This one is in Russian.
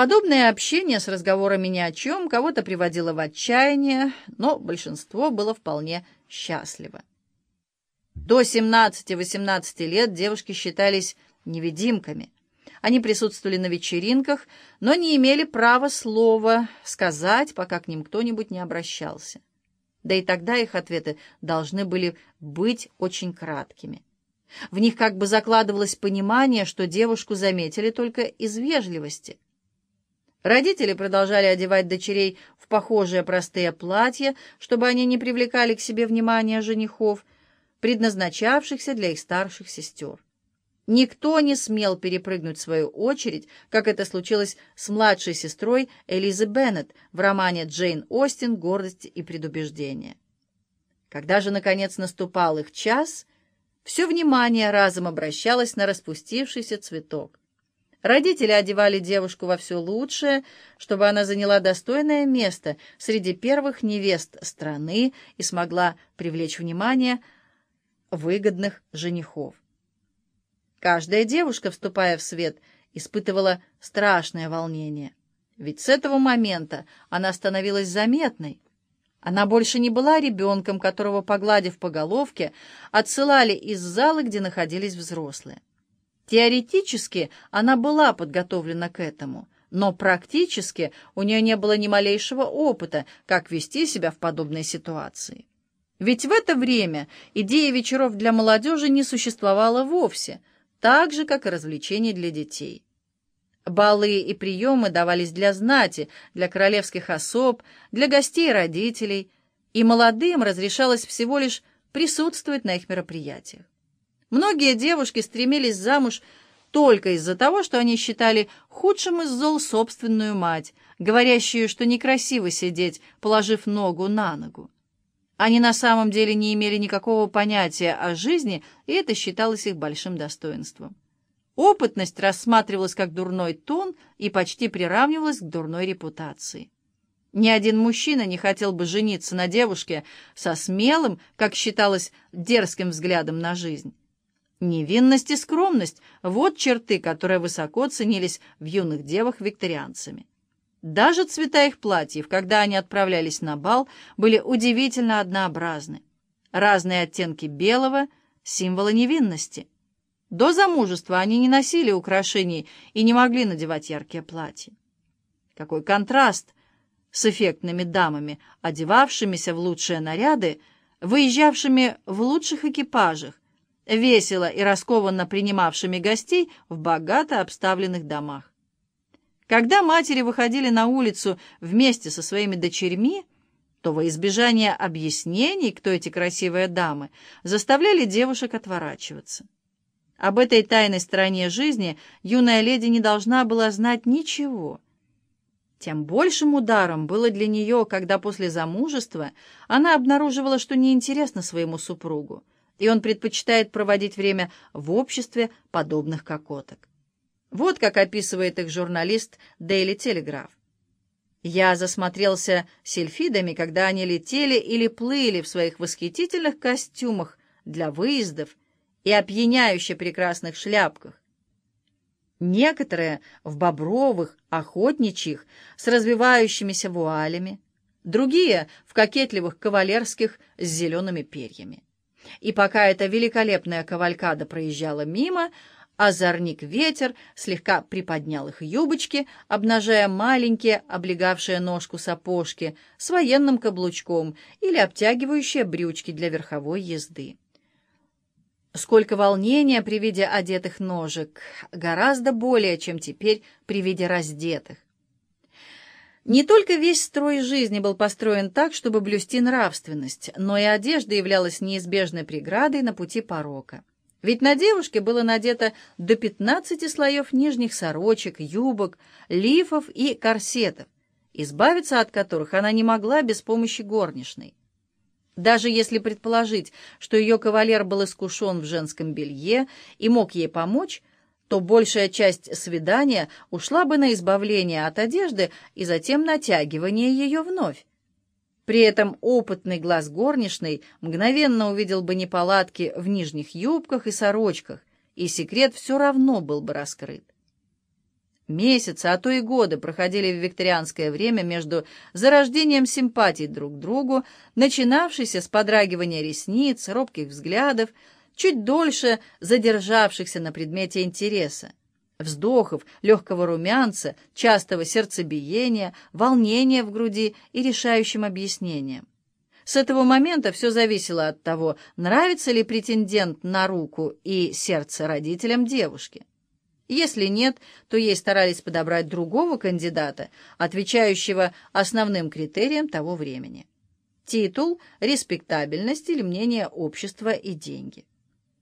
Подобное общение с разговорами ни о чем кого-то приводило в отчаяние, но большинство было вполне счастливо. До 17-18 лет девушки считались невидимками. Они присутствовали на вечеринках, но не имели права слова сказать, пока к ним кто-нибудь не обращался. Да и тогда их ответы должны были быть очень краткими. В них как бы закладывалось понимание, что девушку заметили только из вежливости. Родители продолжали одевать дочерей в похожие простые платья, чтобы они не привлекали к себе внимания женихов, предназначавшихся для их старших сестер. Никто не смел перепрыгнуть свою очередь, как это случилось с младшей сестрой Элизы Беннет в романе Джейн Остин «Гордость и предубеждение». Когда же, наконец, наступал их час, все внимание разом обращалось на распустившийся цветок. Родители одевали девушку во все лучшее, чтобы она заняла достойное место среди первых невест страны и смогла привлечь внимание выгодных женихов. Каждая девушка, вступая в свет, испытывала страшное волнение. Ведь с этого момента она становилась заметной. Она больше не была ребенком, которого, погладив по головке, отсылали из зала, где находились взрослые. Теоретически она была подготовлена к этому, но практически у нее не было ни малейшего опыта, как вести себя в подобной ситуации. Ведь в это время идея вечеров для молодежи не существовала вовсе, так же, как и развлечений для детей. Балы и приемы давались для знати, для королевских особ, для гостей родителей, и молодым разрешалось всего лишь присутствовать на их мероприятиях. Многие девушки стремились замуж только из-за того, что они считали худшим из зол собственную мать, говорящую, что некрасиво сидеть, положив ногу на ногу. Они на самом деле не имели никакого понятия о жизни, и это считалось их большим достоинством. Опытность рассматривалась как дурной тон и почти приравнивалась к дурной репутации. Ни один мужчина не хотел бы жениться на девушке со смелым, как считалось, дерзким взглядом на жизнь. Невинность и скромность — вот черты, которые высоко ценились в юных девах викторианцами. Даже цвета их платьев, когда они отправлялись на бал, были удивительно однообразны. Разные оттенки белого — символы невинности. До замужества они не носили украшений и не могли надевать яркие платья. Какой контраст с эффектными дамами, одевавшимися в лучшие наряды, выезжавшими в лучших экипажах, весело и раскованно принимавшими гостей в богато обставленных домах. Когда матери выходили на улицу вместе со своими дочерьми, то во избежание объяснений, кто эти красивые дамы, заставляли девушек отворачиваться. Об этой тайной стороне жизни юная леди не должна была знать ничего. Тем большим ударом было для нее, когда после замужества она обнаруживала, что неинтересно своему супругу, и он предпочитает проводить время в обществе подобных кокоток. Вот как описывает их журналист Daily Telegraph. Я засмотрелся сельфидами, когда они летели или плыли в своих восхитительных костюмах для выездов и опьяняюще прекрасных шляпках. Некоторые в бобровых, охотничьих, с развивающимися вуалями, другие в кокетливых кавалерских с зелеными перьями. И пока эта великолепная кавалькада проезжала мимо, озорник ветер слегка приподнял их юбочки, обнажая маленькие, облегавшие ножку сапожки с военным каблучком или обтягивающие брючки для верховой езды. Сколько волнения при виде одетых ножек, гораздо более, чем теперь при виде раздетых. Не только весь строй жизни был построен так, чтобы блюсти нравственность, но и одежда являлась неизбежной преградой на пути порока. Ведь на девушке было надето до 15 слоев нижних сорочек, юбок, лифов и корсетов, избавиться от которых она не могла без помощи горничной. Даже если предположить, что ее кавалер был искушен в женском белье и мог ей помочь, то большая часть свидания ушла бы на избавление от одежды и затем натягивание ее вновь. При этом опытный глаз горничной мгновенно увидел бы неполадки в нижних юбках и сорочках, и секрет все равно был бы раскрыт. Месяцы, а то и годы проходили в викторианское время между зарождением симпатий друг к другу, начинавшейся с подрагивания ресниц, робких взглядов, чуть дольше задержавшихся на предмете интереса, вздохов, легкого румянца, частого сердцебиения, волнения в груди и решающим объяснением. С этого момента все зависело от того, нравится ли претендент на руку и сердце родителям девушки. Если нет, то ей старались подобрать другого кандидата, отвечающего основным критериям того времени. Титул, респектабельность или мнение общества и деньги.